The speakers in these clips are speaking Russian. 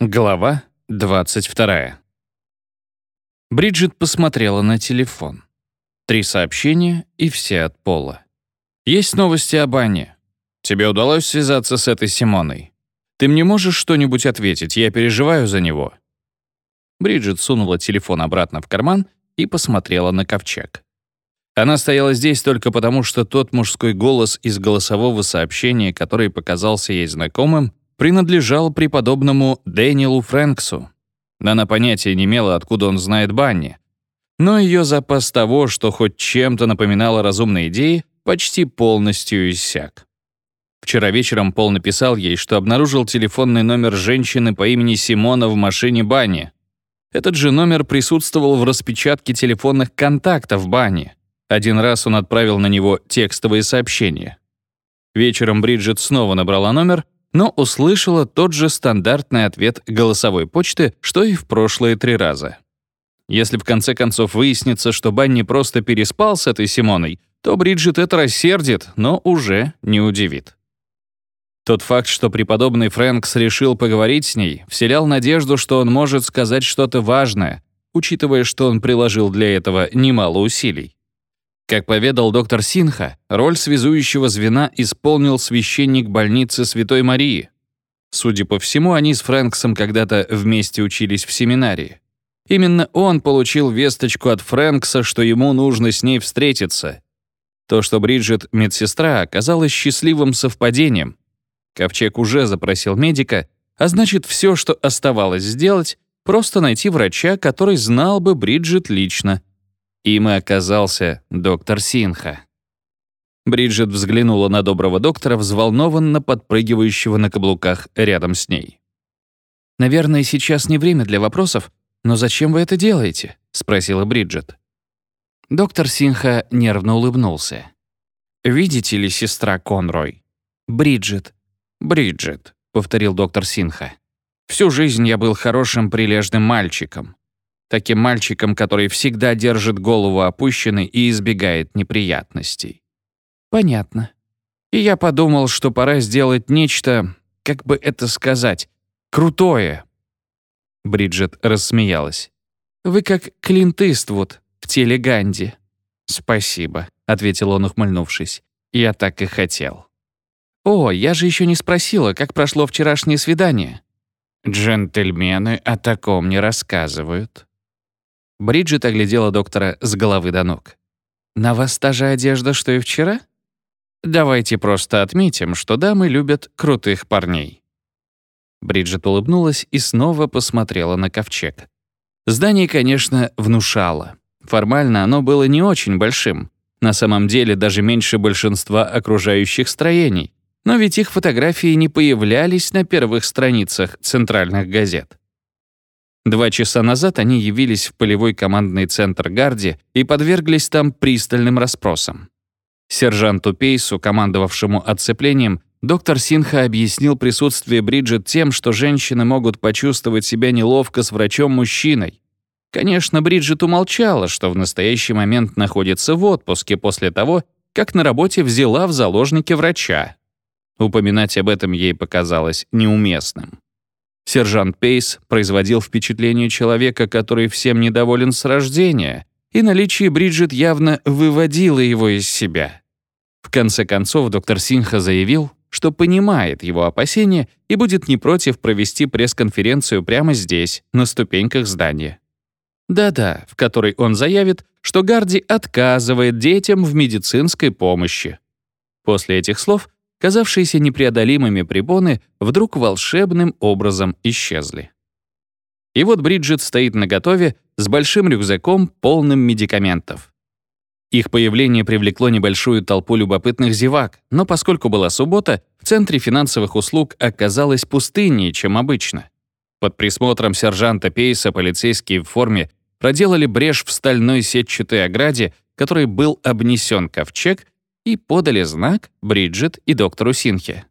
Глава 22. Бриджит посмотрела на телефон. Три сообщения и все от Пола. «Есть новости об Анне. Тебе удалось связаться с этой Симоной? Ты мне можешь что-нибудь ответить? Я переживаю за него». Бриджит сунула телефон обратно в карман и посмотрела на ковчег. Она стояла здесь только потому, что тот мужской голос из голосового сообщения, который показался ей знакомым, принадлежал преподобному Дэниелу Фрэнксу. Она понятия не имела, откуда он знает Банни. Но ее запас того, что хоть чем-то напоминало разумные идеи, почти полностью иссяк. Вчера вечером Пол написал ей, что обнаружил телефонный номер женщины по имени Симона в машине Банни. Этот же номер присутствовал в распечатке телефонных контактов Банни. Один раз он отправил на него текстовые сообщения. Вечером Бриджит снова набрала номер — но услышала тот же стандартный ответ голосовой почты, что и в прошлые три раза. Если в конце концов выяснится, что Банни просто переспал с этой Симоной, то Бриджит это рассердит, но уже не удивит. Тот факт, что преподобный Фрэнкс решил поговорить с ней, вселял надежду, что он может сказать что-то важное, учитывая, что он приложил для этого немало усилий. Как поведал доктор Синха, роль связующего звена исполнил священник больницы Святой Марии. Судя по всему, они с Фрэнксом когда-то вместе учились в семинарии. Именно он получил весточку от Фрэнкса, что ему нужно с ней встретиться. То, что Бриджит — медсестра, оказалось счастливым совпадением. Ковчег уже запросил медика, а значит, все, что оставалось сделать, просто найти врача, который знал бы Бриджит лично — им и оказался доктор Синха. Бриджит взглянула на доброго доктора, взволнованно подпрыгивающего на каблуках рядом с ней. «Наверное, сейчас не время для вопросов, но зачем вы это делаете?» — спросила Бриджит. Доктор Синха нервно улыбнулся. «Видите ли, сестра Конрой?» «Бриджит». «Бриджит», — повторил доктор Синха. «Всю жизнь я был хорошим прилежным мальчиком. Таким мальчиком, который всегда держит голову опущенной и избегает неприятностей. Понятно. И я подумал, что пора сделать нечто, как бы это сказать, крутое. Бриджит рассмеялась. Вы как Клинт Иствуд в теле Ганди. Спасибо, ответил он, ухмыльнувшись. Я так и хотел. О, я же еще не спросила, как прошло вчерашнее свидание. Джентльмены о таком не рассказывают. Бриджит оглядела доктора с головы до ног. «На вас та же одежда, что и вчера?» «Давайте просто отметим, что дамы любят крутых парней». Бриджит улыбнулась и снова посмотрела на ковчег. Здание, конечно, внушало. Формально оно было не очень большим. На самом деле даже меньше большинства окружающих строений. Но ведь их фотографии не появлялись на первых страницах центральных газет. Два часа назад они явились в полевой командный центр Гарди и подверглись там пристальным расспросам. Сержанту Пейсу, командовавшему отцеплением, доктор Синха объяснил присутствие Бриджит тем, что женщины могут почувствовать себя неловко с врачом-мужчиной. Конечно, Бриджит умолчала, что в настоящий момент находится в отпуске после того, как на работе взяла в заложники врача. Упоминать об этом ей показалось неуместным. Сержант Пейс производил впечатление человека, который всем недоволен с рождения, и наличие Бриджит явно выводило его из себя. В конце концов, доктор Синха заявил, что понимает его опасения и будет не против провести пресс-конференцию прямо здесь, на ступеньках здания. Да-да, в которой он заявит, что Гарди отказывает детям в медицинской помощи. После этих слов казавшиеся непреодолимыми препоны, вдруг волшебным образом исчезли. И вот Бриджит стоит наготове с большим рюкзаком, полным медикаментов. Их появление привлекло небольшую толпу любопытных зевак, но поскольку была суббота, в центре финансовых услуг оказалось пустыннее, чем обычно. Под присмотром сержанта Пейса полицейские в форме проделали брешь в стальной сетчатой ограде, которой был обнесен ковчег, и подали знак Бриджит и доктору Синхе.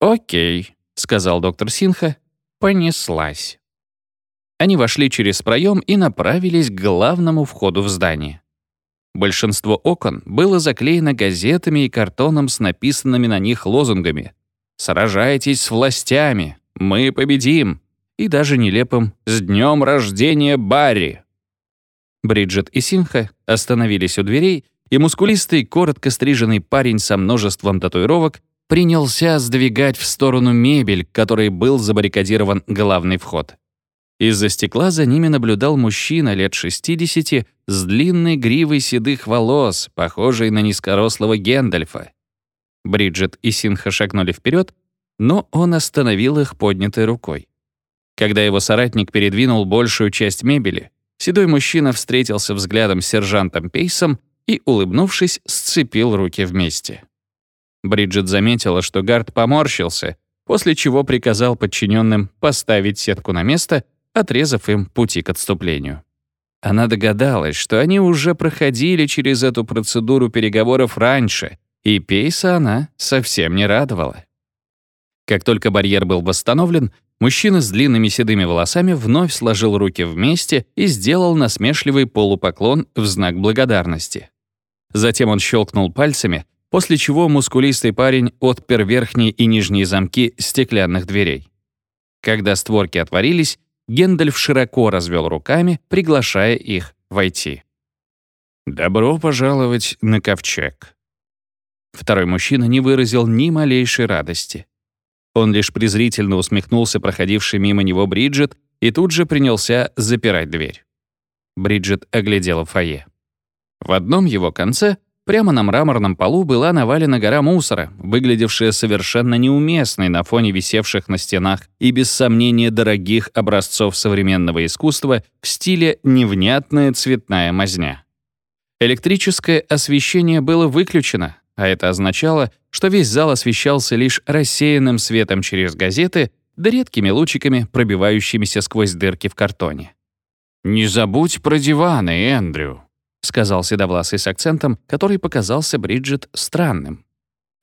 «Окей», — сказал доктор Синха, — «понеслась». Они вошли через проем и направились к главному входу в здание. Большинство окон было заклеено газетами и картоном с написанными на них лозунгами «Сражайтесь с властями! Мы победим! и даже нелепым «С днем рождения, Барри!». Бриджит и Синха остановились у дверей, и мускулистый, коротко стриженный парень со множеством татуировок принялся сдвигать в сторону мебель, которой был забаррикадирован главный вход. Из-за стекла за ними наблюдал мужчина лет 60 с длинной гривой седых волос, похожей на низкорослого Гендальфа. Бриджит и Синха шагнули вперед, но он остановил их поднятой рукой. Когда его соратник передвинул большую часть мебели, седой мужчина встретился взглядом с сержантом Пейсом и, улыбнувшись, сцепил руки вместе. Бриджит заметила, что Гард поморщился, после чего приказал подчиненным поставить сетку на место, отрезав им пути к отступлению. Она догадалась, что они уже проходили через эту процедуру переговоров раньше, и Пейса она совсем не радовала. Как только барьер был восстановлен, Мужчина с длинными седыми волосами вновь сложил руки вместе и сделал насмешливый полупоклон в знак благодарности. Затем он щелкнул пальцами, после чего мускулистый парень отпер верхние и нижние замки стеклянных дверей. Когда створки отворились, Гендальф широко развел руками, приглашая их войти. «Добро пожаловать на ковчег». Второй мужчина не выразил ни малейшей радости. Он лишь презрительно усмехнулся проходивший мимо него Бриджит и тут же принялся запирать дверь. Бриджит оглядела фойе. В одном его конце, прямо на мраморном полу, была навалена гора мусора, выглядевшая совершенно неуместной на фоне висевших на стенах и, без сомнения, дорогих образцов современного искусства в стиле «невнятная цветная мазня». Электрическое освещение было выключено, а это означало, что весь зал освещался лишь рассеянным светом через газеты да редкими лучиками, пробивающимися сквозь дырки в картоне. «Не забудь про диваны, Эндрю», — сказал Седовласый с акцентом, который показался Бриджит странным.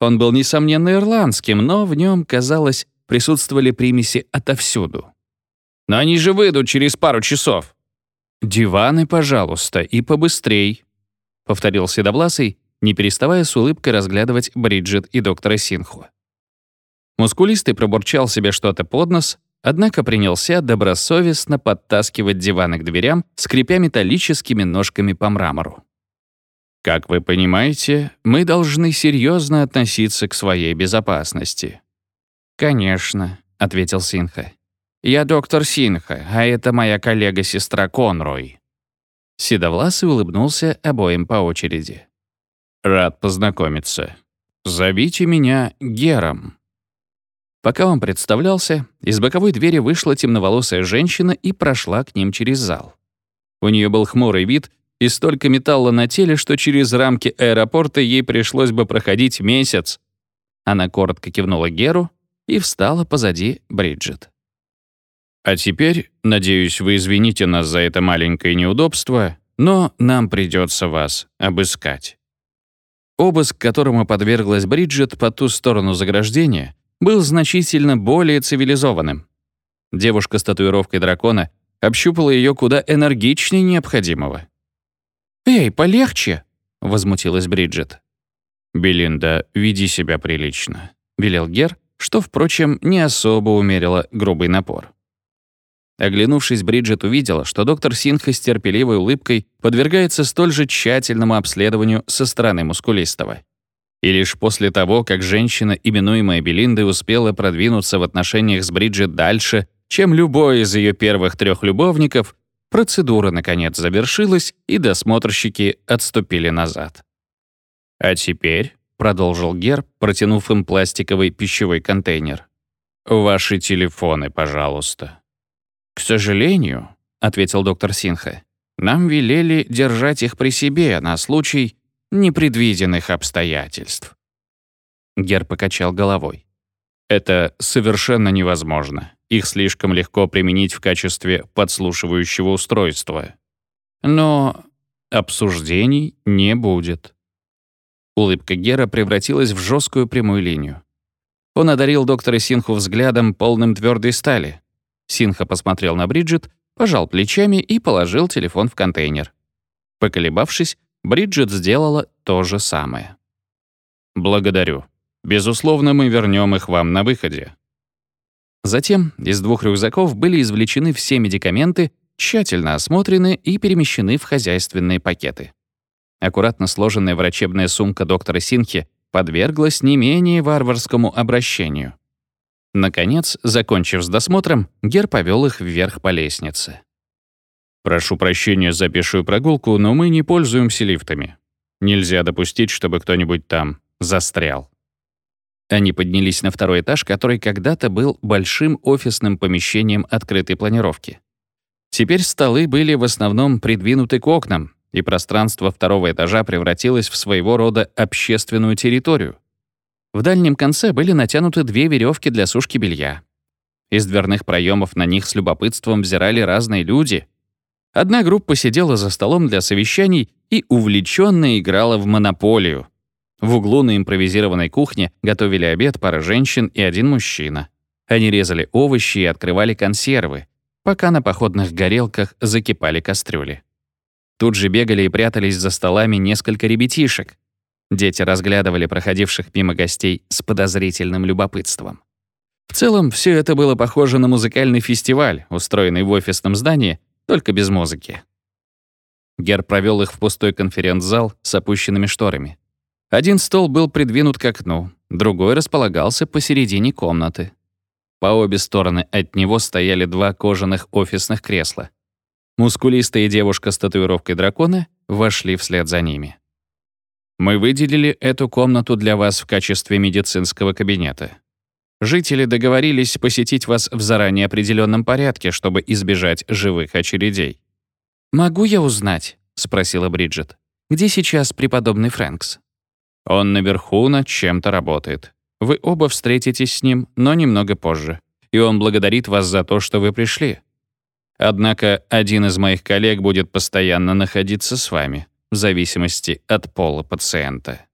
Он был, несомненно, ирландским, но в нем, казалось, присутствовали примеси отовсюду. «Но они же выйдут через пару часов». «Диваны, пожалуйста, и побыстрей», — повторил Седовласый, не переставая с улыбкой разглядывать Бриджит и доктора Синху. Мускулистый пробурчал себе что-то под нос, однако принялся добросовестно подтаскивать диваны к дверям, скрипя металлическими ножками по мрамору. «Как вы понимаете, мы должны серьезно относиться к своей безопасности». «Конечно», — ответил Синха. «Я доктор Синха, а это моя коллега-сестра Конрой». Седовласый улыбнулся обоим по очереди. Рад познакомиться. Зовите меня Гером». Пока он представлялся, из боковой двери вышла темноволосая женщина и прошла к ним через зал. У нее был хмурый вид и столько металла на теле, что через рамки аэропорта ей пришлось бы проходить месяц. Она коротко кивнула Геру и встала позади Бриджит. «А теперь, надеюсь, вы извините нас за это маленькое неудобство, но нам придется вас обыскать». Обыск, которому подверглась Бриджит по ту сторону заграждения, был значительно более цивилизованным. Девушка с татуировкой дракона общупала ее куда энергичнее необходимого. «Эй, полегче!» — возмутилась Бриджит. «Белинда, веди себя прилично», — велел Гер, что, впрочем, не особо умерило грубый напор. Оглянувшись, Бриджит увидела, что доктор Синха с терпеливой улыбкой подвергается столь же тщательному обследованию со стороны мускулистого. И лишь после того, как женщина, именуемая Белиндой, успела продвинуться в отношениях с Бриджит дальше, чем любой из ее первых трех любовников, процедура, наконец, завершилась, и досмотрщики отступили назад. «А теперь», — продолжил Гер, протянув им пластиковый пищевой контейнер, «ваши телефоны, пожалуйста». «К сожалению», — ответил доктор Синха, «нам велели держать их при себе на случай непредвиденных обстоятельств». Гер покачал головой. «Это совершенно невозможно. Их слишком легко применить в качестве подслушивающего устройства. Но обсуждений не будет». Улыбка Гера превратилась в жесткую прямую линию. Он одарил доктора Синху взглядом, полным твердой стали. Синха посмотрел на Бриджит, пожал плечами и положил телефон в контейнер. Поколебавшись, Бриджит сделала то же самое. «Благодарю. Безусловно, мы вернем их вам на выходе». Затем из двух рюкзаков были извлечены все медикаменты, тщательно осмотрены и перемещены в хозяйственные пакеты. Аккуратно сложенная врачебная сумка доктора Синхи подверглась не менее варварскому обращению. Наконец, закончив с досмотром, Гер повел их вверх по лестнице. «Прошу прощения за пешую прогулку, но мы не пользуемся лифтами. Нельзя допустить, чтобы кто-нибудь там застрял». Они поднялись на второй этаж, который когда-то был большим офисным помещением открытой планировки. Теперь столы были в основном придвинуты к окнам, и пространство второго этажа превратилось в своего рода общественную территорию. В дальнем конце были натянуты две веревки для сушки белья. Из дверных проемов на них с любопытством взирали разные люди. Одна группа сидела за столом для совещаний и увлеченно играла в монополию. В углу на импровизированной кухне готовили обед пара женщин и один мужчина. Они резали овощи и открывали консервы, пока на походных горелках закипали кастрюли. Тут же бегали и прятались за столами несколько ребятишек. Дети разглядывали проходивших мимо гостей с подозрительным любопытством. В целом, все это было похоже на музыкальный фестиваль, устроенный в офисном здании, только без музыки. Гер провел их в пустой конференц-зал с опущенными шторами. Один стол был придвинут к окну, другой располагался посередине комнаты. По обе стороны от него стояли два кожаных офисных кресла. Мускулистая девушка с татуировкой дракона вошли вслед за ними. Мы выделили эту комнату для вас в качестве медицинского кабинета. Жители договорились посетить вас в заранее определенном порядке, чтобы избежать живых очередей. «Могу я узнать?» — спросила Бриджит. «Где сейчас преподобный Фрэнкс?» «Он наверху над чем-то работает. Вы оба встретитесь с ним, но немного позже. И он благодарит вас за то, что вы пришли. Однако один из моих коллег будет постоянно находиться с вами, в зависимости от пола пациента.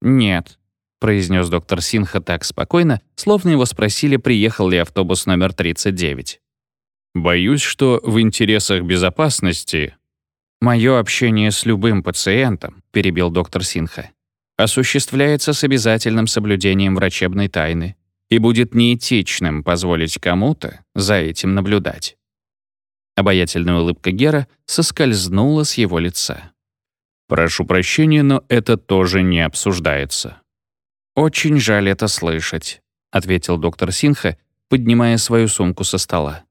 «Нет», — произнес доктор Синха так спокойно, словно его спросили, приехал ли автобус номер 39. «Боюсь, что в интересах безопасности...» «Мое общение с любым пациентом», — перебил доктор Синха, «осуществляется с обязательным соблюдением врачебной тайны и будет неэтичным позволить кому-то за этим наблюдать». Обаятельная улыбка Гера соскользнула с его лица. «Прошу прощения, но это тоже не обсуждается». «Очень жаль это слышать», — ответил доктор Синха, поднимая свою сумку со стола.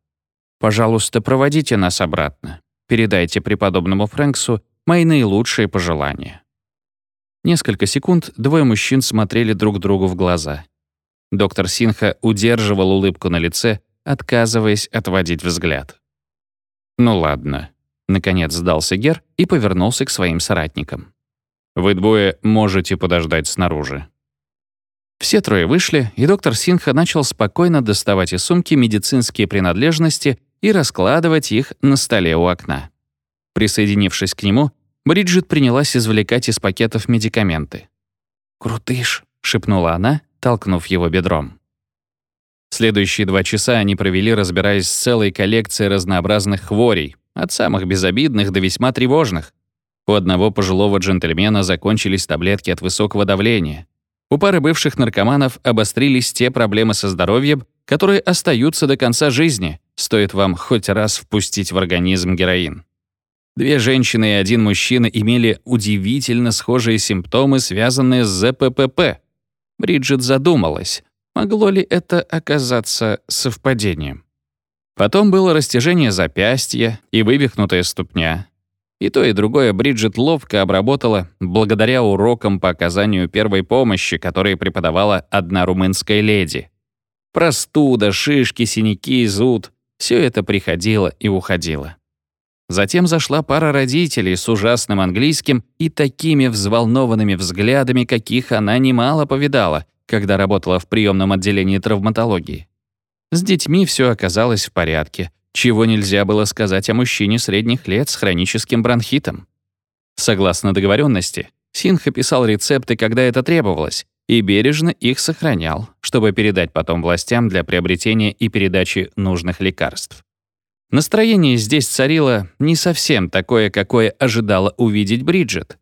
«Пожалуйста, проводите нас обратно. Передайте преподобному Фрэнксу мои наилучшие пожелания». Несколько секунд двое мужчин смотрели друг другу в глаза. Доктор Синха удерживал улыбку на лице, отказываясь отводить взгляд. «Ну ладно». Наконец сдался Гер и повернулся к своим соратникам. «Вы двое можете подождать снаружи». Все трое вышли, и доктор Синха начал спокойно доставать из сумки медицинские принадлежности и раскладывать их на столе у окна. Присоединившись к нему, Бриджит принялась извлекать из пакетов медикаменты. «Крутыш», — шепнула она, толкнув его бедром. Следующие два часа они провели, разбираясь с целой коллекцией разнообразных хворей, от самых безобидных до весьма тревожных. У одного пожилого джентльмена закончились таблетки от высокого давления. У пары бывших наркоманов обострились те проблемы со здоровьем, которые остаются до конца жизни, стоит вам хоть раз впустить в организм героин. Две женщины и один мужчина имели удивительно схожие симптомы, связанные с ЗППП. Бриджит задумалась, Могло ли это оказаться совпадением? Потом было растяжение запястья и вывихнутая ступня. И то, и другое Бриджит ловко обработала благодаря урокам по оказанию первой помощи, которые преподавала одна румынская леди. Простуда, шишки, синяки, зуд — все это приходило и уходило. Затем зашла пара родителей с ужасным английским и такими взволнованными взглядами, каких она немало повидала, когда работала в приемном отделении травматологии. С детьми все оказалось в порядке, чего нельзя было сказать о мужчине средних лет с хроническим бронхитом. Согласно договоренности, Синха писал рецепты, когда это требовалось, и бережно их сохранял, чтобы передать потом властям для приобретения и передачи нужных лекарств. Настроение здесь царило не совсем такое, какое ожидала увидеть Бриджит.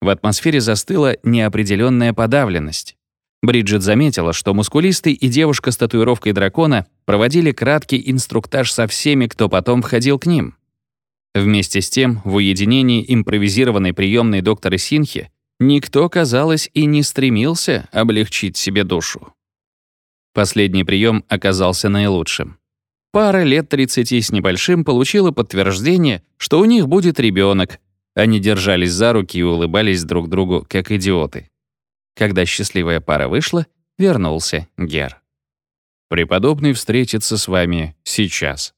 В атмосфере застыла неопределенная подавленность. Бриджит заметила, что мускулистый и девушка с татуировкой дракона проводили краткий инструктаж со всеми, кто потом входил к ним. Вместе с тем, в уединении импровизированной приемной доктора Синхи никто, казалось, и не стремился облегчить себе душу. Последний прием оказался наилучшим. Пара лет 30 с небольшим получила подтверждение, что у них будет ребенок. Они держались за руки и улыбались друг другу, как идиоты. Когда счастливая пара вышла, вернулся Гер. «Преподобный встретится с вами сейчас».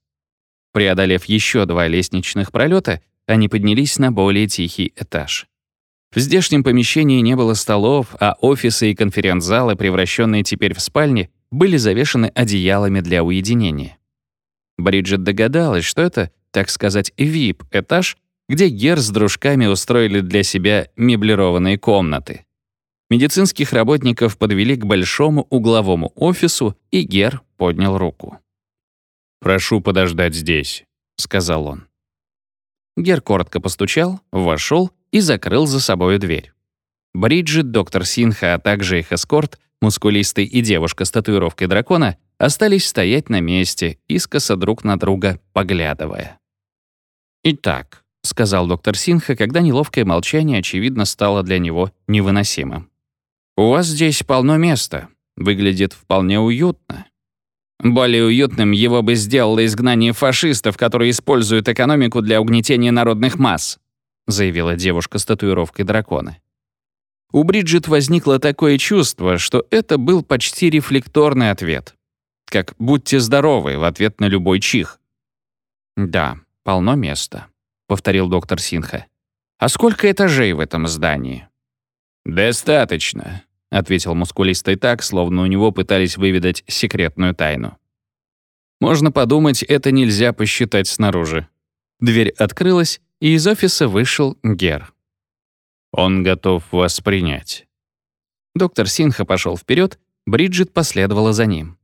Преодолев еще два лестничных пролета, они поднялись на более тихий этаж. В здешнем помещении не было столов, а офисы и конференц-залы, превращенные теперь в спальни, были завешаны одеялами для уединения. Бриджит догадалась, что это, так сказать, VIP-этаж, где Гер с дружками устроили для себя меблированные комнаты. Медицинских работников подвели к большому угловому офису, и Гер поднял руку. «Прошу подождать здесь», — сказал он. Гер коротко постучал, вошел и закрыл за собой дверь. Бриджит, доктор Синха, а также их эскорт, мускулистый и девушка с татуировкой дракона, остались стоять на месте, искоса друг на друга поглядывая. «Итак», — сказал доктор Синха, когда неловкое молчание, очевидно, стало для него невыносимым. «У вас здесь полно места. Выглядит вполне уютно. Более уютным его бы сделало изгнание фашистов, которые используют экономику для угнетения народных масс», заявила девушка с татуировкой дракона. У Бриджит возникло такое чувство, что это был почти рефлекторный ответ как «будьте здоровы» в ответ на любой чих. «Да, полно места», — повторил доктор Синха. «А сколько этажей в этом здании?» «Достаточно», — ответил мускулистый так, словно у него пытались выведать секретную тайну. Можно подумать, это нельзя посчитать снаружи. Дверь открылась, и из офиса вышел Гер. «Он готов вас принять». Доктор Синха пошел вперед, Бриджит последовала за ним.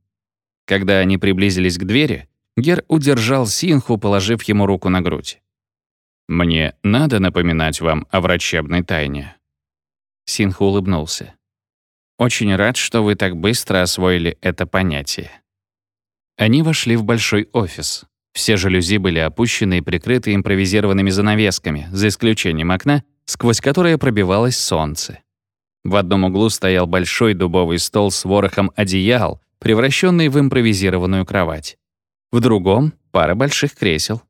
Когда они приблизились к двери, Гер удержал Синху, положив ему руку на грудь. «Мне надо напоминать вам о врачебной тайне». Синху улыбнулся. «Очень рад, что вы так быстро освоили это понятие». Они вошли в большой офис. Все жалюзи были опущены и прикрыты импровизированными занавесками, за исключением окна, сквозь которое пробивалось солнце. В одном углу стоял большой дубовый стол с ворохом одеял, превращенный в импровизированную кровать. В другом — пара больших кресел.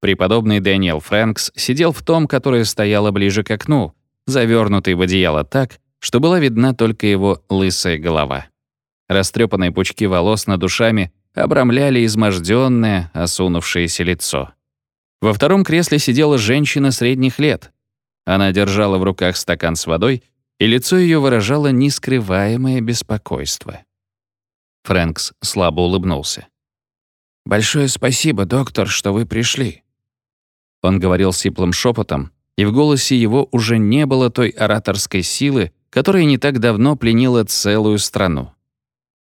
Преподобный Дэниел Фрэнкс сидел в том, которое стояло ближе к окну, завернутый в одеяло так, что была видна только его лысая голова. Растрепанные пучки волос над ушами обрамляли измождённое, осунувшееся лицо. Во втором кресле сидела женщина средних лет. Она держала в руках стакан с водой, и лицо ее выражало нескрываемое беспокойство. Фрэнкс слабо улыбнулся. «Большое спасибо, доктор, что вы пришли». Он говорил сиплым шепотом, и в голосе его уже не было той ораторской силы, которая не так давно пленила целую страну.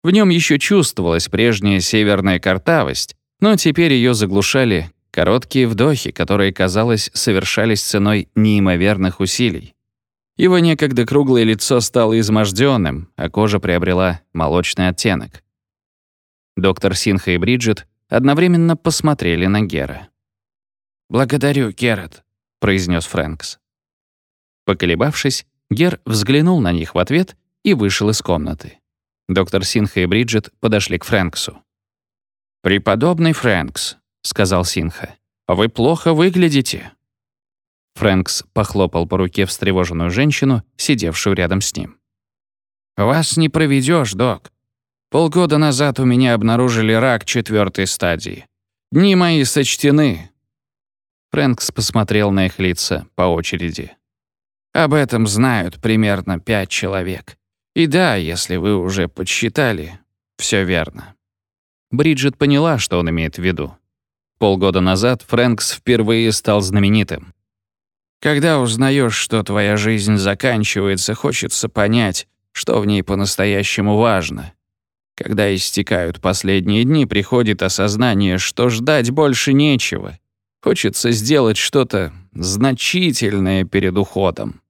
В нем еще чувствовалась прежняя северная картавость, но теперь ее заглушали короткие вдохи, которые, казалось, совершались ценой неимоверных усилий. Его некогда круглое лицо стало изможденным, а кожа приобрела молочный оттенок. Доктор Синха и Бриджит одновременно посмотрели на Гера. «Благодарю, Герат», — произнес Фрэнкс. Поколебавшись, Гер взглянул на них в ответ и вышел из комнаты. Доктор Синха и Бриджит подошли к Фрэнксу. «Преподобный Фрэнкс», — сказал Синха, — «вы плохо выглядите». Фрэнкс похлопал по руке встревоженную женщину, сидевшую рядом с ним. «Вас не проведешь, док. Полгода назад у меня обнаружили рак четвертой стадии. Дни мои сочтены». Фрэнкс посмотрел на их лица по очереди. «Об этом знают примерно пять человек. И да, если вы уже подсчитали, все верно». Бриджит поняла, что он имеет в виду. Полгода назад Фрэнкс впервые стал знаменитым. Когда узнаешь, что твоя жизнь заканчивается, хочется понять, что в ней по-настоящему важно. Когда истекают последние дни, приходит осознание, что ждать больше нечего. Хочется сделать что-то значительное перед уходом.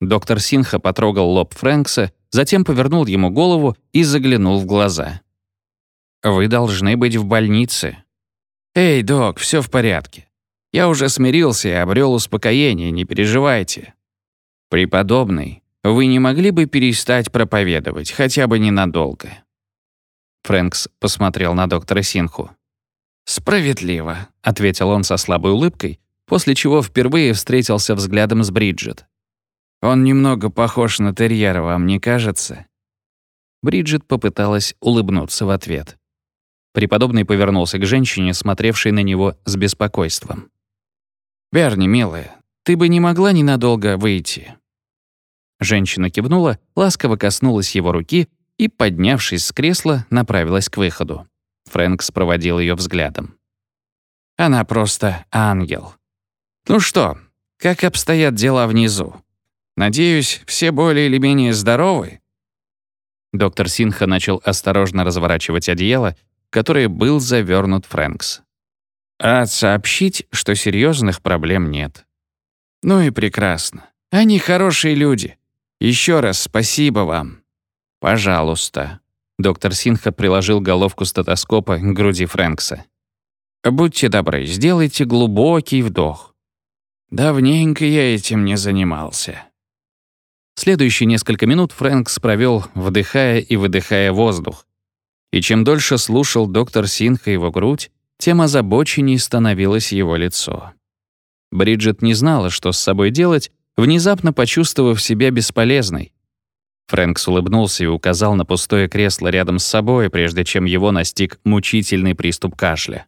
Доктор Синха потрогал лоб Фрэнкса, затем повернул ему голову и заглянул в глаза. вы должны быть в больнице». «Эй, док, все в порядке. Я уже смирился и обрел успокоение, не переживайте». «Преподобный, вы не могли бы перестать проповедовать, хотя бы ненадолго?» Фрэнкс посмотрел на доктора Синху. «Справедливо», — ответил он со слабой улыбкой, после чего впервые встретился взглядом с Бриджит. «Он немного похож на терьера, вам не кажется?» Бриджит попыталась улыбнуться в ответ. Преподобный повернулся к женщине, смотревшей на него с беспокойством. «Берни, милая, ты бы не могла ненадолго выйти?» Женщина кивнула, ласково коснулась его руки и, поднявшись с кресла, направилась к выходу. Фрэнкс проводил ее взглядом. «Она просто ангел. Ну что, как обстоят дела внизу? Надеюсь, все более или менее здоровы?» Доктор Синха начал осторожно разворачивать одеяло, которое был завернут Фрэнкс. «А сообщить, что серьезных проблем нет». «Ну и прекрасно. Они хорошие люди. Еще раз спасибо вам». «Пожалуйста». Доктор Синха приложил головку стетоскопа к груди Фрэнкса. «Будьте добры, сделайте глубокий вдох». «Давненько я этим не занимался». Следующие несколько минут Фрэнкс провел, вдыхая и выдыхая воздух. И чем дольше слушал доктор Синха его грудь, тем озабоченней становилось его лицо. Бриджит не знала, что с собой делать, внезапно почувствовав себя бесполезной. Фрэнкс улыбнулся и указал на пустое кресло рядом с собой, прежде чем его настиг мучительный приступ кашля.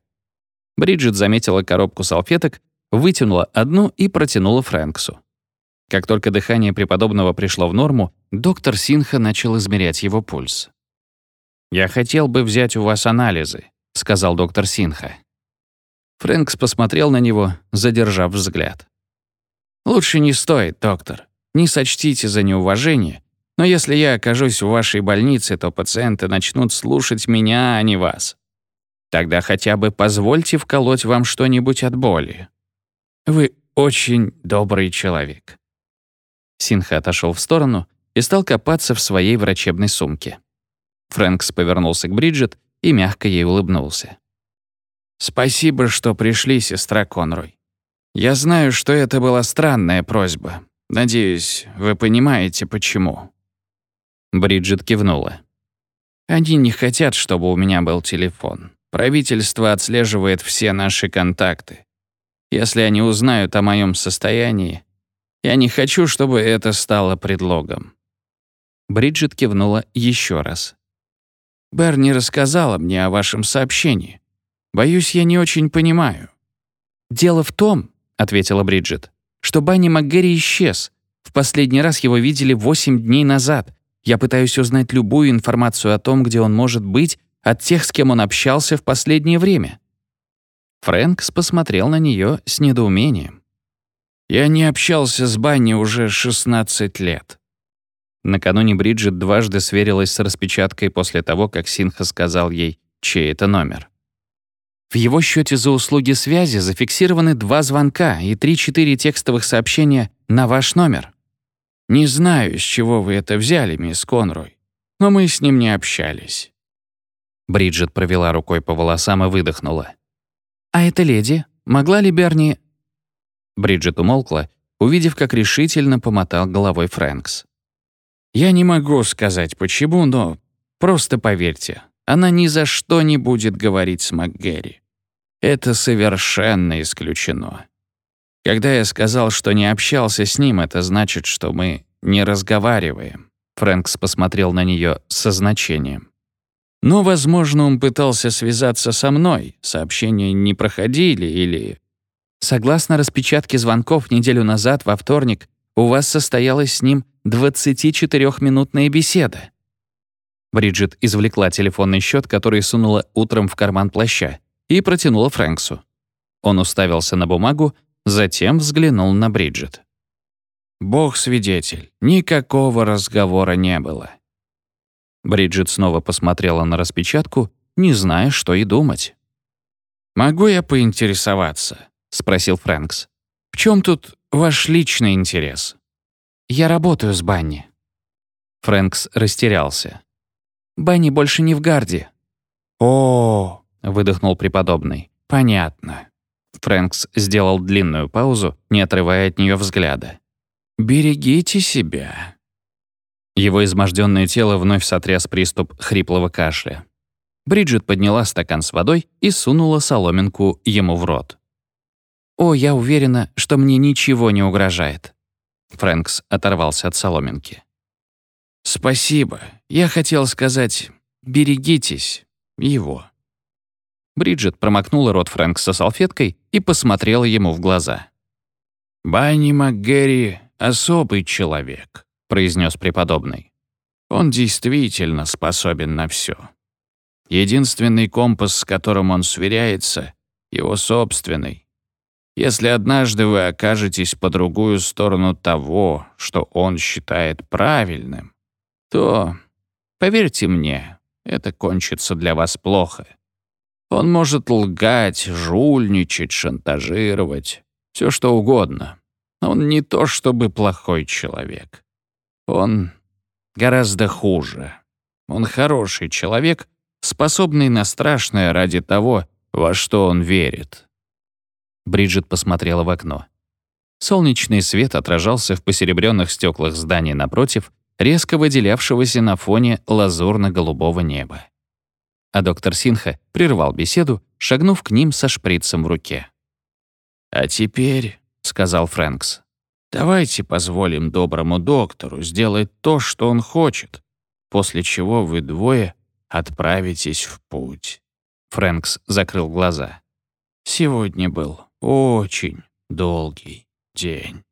Бриджит заметила коробку салфеток, вытянула одну и протянула Фрэнксу. Как только дыхание преподобного пришло в норму, доктор Синха начал измерять его пульс. «Я хотел бы взять у вас анализы», — сказал доктор Синха. Фрэнкс посмотрел на него, задержав взгляд. «Лучше не стоит, доктор. Не сочтите за неуважение, но если я окажусь в вашей больнице, то пациенты начнут слушать меня, а не вас. Тогда хотя бы позвольте вколоть вам что-нибудь от боли. Вы очень добрый человек». Синха отошел в сторону и стал копаться в своей врачебной сумке. Фрэнкс повернулся к Бриджит и мягко ей улыбнулся. «Спасибо, что пришли, сестра Конрой. Я знаю, что это была странная просьба. Надеюсь, вы понимаете, почему». Бриджит кивнула. «Они не хотят, чтобы у меня был телефон. Правительство отслеживает все наши контакты. Если они узнают о моем состоянии, я не хочу, чтобы это стало предлогом». Бриджит кивнула еще раз. «Берни рассказала мне о вашем сообщении. Боюсь, я не очень понимаю». «Дело в том», — ответила Бриджит, «что Банни МакГерри исчез. В последний раз его видели восемь дней назад. Я пытаюсь узнать любую информацию о том, где он может быть, от тех, с кем он общался в последнее время». Фрэнкс посмотрел на нее с недоумением. Я не общался с Банни уже 16 лет. Накануне Бриджит дважды сверилась с распечаткой после того, как Синха сказал ей, чей это номер. В его счете за услуги связи зафиксированы два звонка и три-четыре текстовых сообщения на ваш номер. Не знаю, с чего вы это взяли, мисс Конрой, но мы с ним не общались. Бриджит провела рукой по волосам и выдохнула. «А эта леди? Могла ли Берни Бриджит умолкла, увидев, как решительно помотал головой Фрэнкс. «Я не могу сказать, почему, но просто поверьте, она ни за что не будет говорить с МакГерри. Это совершенно исключено. Когда я сказал, что не общался с ним, это значит, что мы не разговариваем». Фрэнкс посмотрел на нее со значением. «Но, возможно, он пытался связаться со мной, сообщения не проходили или Согласно распечатке звонков неделю назад, во вторник, у вас состоялась с ним 24-минутная беседа. Бриджит извлекла телефонный счет, который сунула утром в карман плаща, и протянула Фрэнксу. Он уставился на бумагу, затем взглянул на Бриджит. «Бог свидетель, никакого разговора не было». Бриджит снова посмотрела на распечатку, не зная, что и думать. «Могу я поинтересоваться, — спросил Фрэнкс. «В чем тут ваш личный интерес?» «Я работаю с Банни». Фрэнкс растерялся. «Банни больше не в гарде». «О!» — выдохнул преподобный. «Понятно». Фрэнкс сделал длинную паузу, не отрывая от нее взгляда. «Берегите себя». Его изможденное тело вновь сотряс приступ хриплого кашля. Бриджит подняла стакан с водой и сунула соломинку ему в рот. «О, я уверена, что мне ничего не угрожает». Фрэнкс оторвался от соломинки. «Спасибо. Я хотел сказать, берегитесь его». Бриджит промокнула рот Фрэнкса салфеткой и посмотрела ему в глаза. «Банни МакГерри — особый человек», — произнес преподобный. «Он действительно способен на все. Единственный компас, с которым он сверяется, — его собственный. Если однажды вы окажетесь по другую сторону того, что он считает правильным, то, поверьте мне, это кончится для вас плохо. Он может лгать, жульничать, шантажировать, все что угодно. Он не то чтобы плохой человек. Он гораздо хуже. Он хороший человек, способный на страшное ради того, во что он верит. Бриджит посмотрела в окно. Солнечный свет отражался в посеребренных стеклах зданий напротив, резко выделявшегося на фоне лазурно-голубого неба. А доктор Синха прервал беседу, шагнув к ним со шприцем в руке. «А теперь», — сказал Фрэнкс, — «давайте позволим доброму доктору сделать то, что он хочет, после чего вы двое отправитесь в путь». Фрэнкс закрыл глаза. «Сегодня был очень долгий день».